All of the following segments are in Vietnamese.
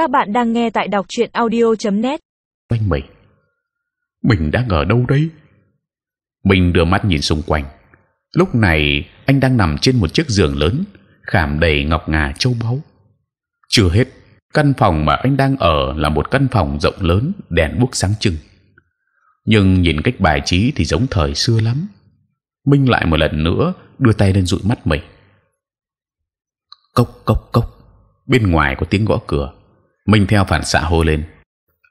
Các bạn đang nghe tại đọc truyện audio.net. quanh mình. Mình đang ở đâu đấy? Mình đưa mắt nhìn xung quanh. Lúc này, anh đang nằm trên một chiếc giường lớn, khảm đầy ngọc ngà châu báu. Chưa hết, căn phòng mà anh đang ở là một căn phòng rộng lớn, đèn buốt sáng trưng. Nhưng nhìn cách bài trí thì giống thời xưa lắm. Minh lại một lần nữa đưa tay lên dụi mắt mình. Cốc cốc cốc. Bên ngoài có tiếng gõ cửa minh theo phản xạ hô lên.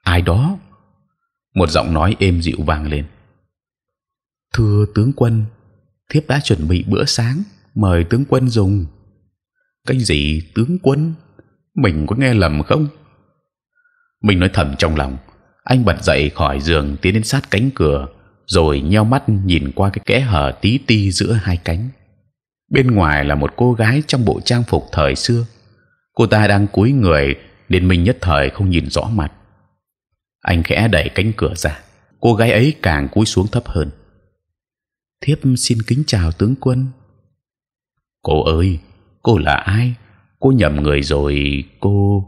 Ai đó? Một giọng nói êm dịu vang lên. Thưa tướng quân, thiếp đã chuẩn bị bữa sáng, mời tướng quân dùng. Cái gì, tướng quân? Mình có nghe lầm không? Mình nói thầm trong lòng. Anh bật dậy khỏi giường, tiến đến sát cánh cửa, rồi nheo mắt nhìn qua cái kẽ hở tí ti giữa hai cánh. Bên ngoài là một cô gái trong bộ trang phục thời xưa. Cô ta đang cúi người nên mình nhất thời không nhìn rõ mặt. Anh khẽ đẩy cánh cửa ra, cô gái ấy càng cúi xuống thấp hơn. Thiếp xin kính chào tướng quân. Cô ơi, cô là ai? Cô nhầm người rồi, cô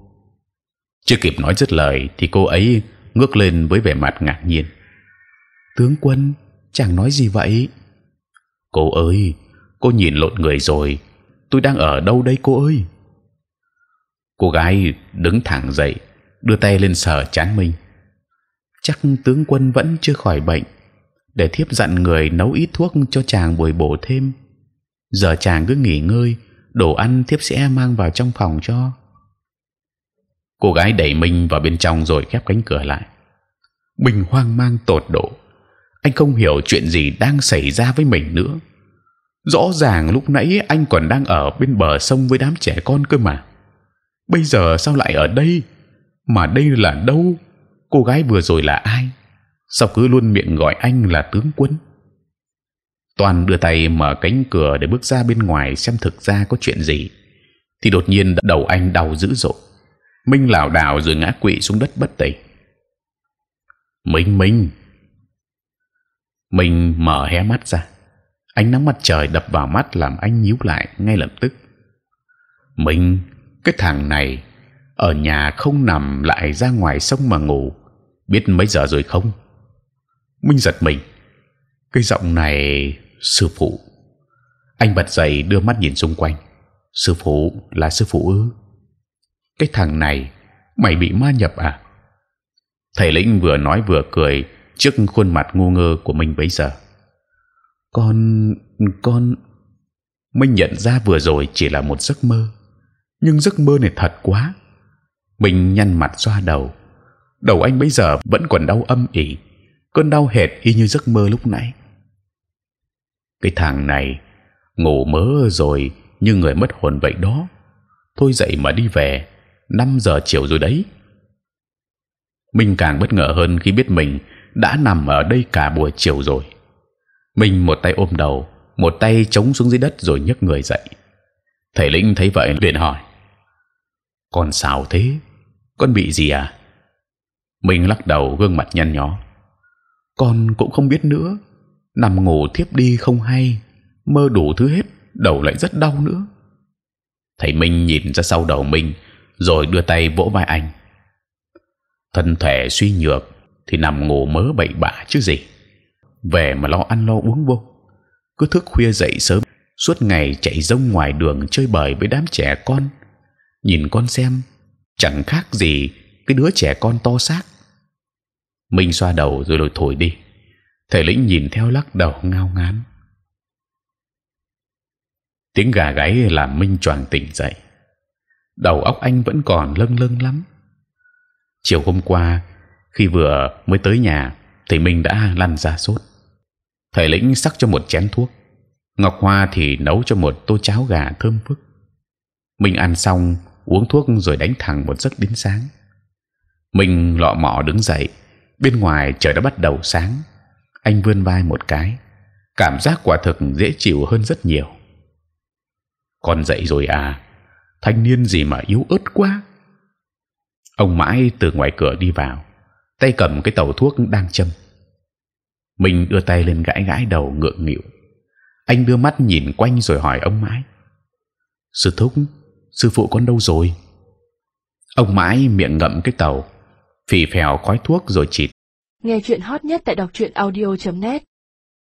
chưa kịp nói dứt lời thì cô ấy ngước lên với vẻ mặt ngạc nhiên. Tướng quân chẳng nói gì vậy? Cô ơi, cô nhìn lộn người rồi. Tôi đang ở đâu đây cô ơi? Cô gái đứng thẳng dậy, đưa tay lên sờ chán mình. Chắc tướng quân vẫn chưa khỏi bệnh, để thiếp dặn người nấu ít thuốc cho chàng bồi bổ thêm. Giờ chàng cứ nghỉ ngơi, đồ ăn thiếp sẽ mang vào trong phòng cho. Cô gái đẩy mình vào bên trong rồi khép cánh cửa lại. Mình hoang mang tột độ, anh không hiểu chuyện gì đang xảy ra với mình nữa. Rõ ràng lúc nãy anh còn đang ở bên bờ sông với đám trẻ con cơ mà bây giờ sao lại ở đây? Mà đây là đâu? Cô gái vừa rồi là ai? Sao cứ luôn miệng gọi anh là tướng quân? Toàn đưa tay mở cánh cửa để bước ra bên ngoài xem thực ra có chuyện gì. Thì đột nhiên đầu anh đau dữ dội. Minh lảo đảo rồi ngã quỵ xuống đất bất tỉnh. Minh minh! Minh mở hé mắt ra. Ánh nắng mặt trời đập vào mắt làm anh nhíu lại ngay lập tức. Minh! Cái thằng này ở nhà không nằm lại ra ngoài sông mà ngủ. Biết mấy giờ rồi không? Minh giật mình. Cái giọng này, sư phụ. Anh bật dậy đưa mắt nhìn xung quanh. Sư phụ là sư phụ ư? Cái thằng này, mày bị ma nhập à? Thầy lĩnh vừa nói vừa cười trước khuôn mặt ngu ngơ của mình bấy giờ. Con con minh nhận ra vừa rồi chỉ là một giấc mơ nhưng giấc mơ này thật quá. Mình nhăn mặt xoa đầu. Đầu anh bây giờ vẫn còn đau âm ỉ. Cơn đau hệt y như giấc mơ lúc nãy. Cái thằng này, ngủ mớ rồi như người mất hồn vậy đó. Thôi dậy mà đi về. 5 giờ chiều rồi đấy. Mình càng bất ngờ hơn khi biết mình đã nằm ở đây cả buổi chiều rồi. Mình một tay ôm đầu, một tay chống xuống dưới đất rồi nhấc người dậy. Thầy lĩnh thấy vậy liền hỏi con sao thế? Con bị gì à? Mình lắc đầu gương mặt nhăn nhó. Con cũng không biết nữa. Nằm ngủ thiếp đi không hay. Mơ đủ thứ hết, đầu lại rất đau nữa. Thầy minh nhìn ra sau đầu mình rồi đưa tay vỗ vai anh. Thân thể suy nhược, thì nằm ngủ mớ bậy bạ chứ gì. Về mà lo ăn lo uống vô. Cứ thức khuya dậy sớm, suốt ngày chạy rông ngoài đường chơi bời với đám trẻ con nhìn con xem, chẳng khác gì cái đứa trẻ con to xác. Minh xoa đầu rồi lội thổi đi. Thầy lĩnh nhìn theo lắc đầu ngao ngán. Tiếng gà gáy làm minh choàng tỉnh dậy. Đầu óc anh vẫn còn lâng lâng lắm. Chiều hôm qua, khi vừa mới tới nhà thì minh đã lăn ra sốt. Thầy lĩnh sắc cho một chén thuốc, ngọc hoa thì nấu cho một tô cháo gà thơm phức. Minh ăn xong uống thuốc rồi đánh thẳng một giấc đến sáng. Mình lọ mọ đứng dậy, bên ngoài trời đã bắt đầu sáng. Anh vươn vai một cái, cảm giác quả thực dễ chịu hơn rất nhiều. Con dậy rồi à? Thanh niên gì mà yếu ớt quá. Ông mãi từ ngoài cửa đi vào, tay cầm cái tàu thuốc đang châm. Mình đưa tay lên gãi gãi đầu ngượng nghịu. Anh đưa mắt nhìn quanh rồi hỏi ông mãi. Sư thúc sư phụ con đâu rồi? Ông mãi miệng ngậm cái tàu, phì phèo khói thuốc rồi chịt Nghe chuyện hot nhất tại đọc truyện audio.net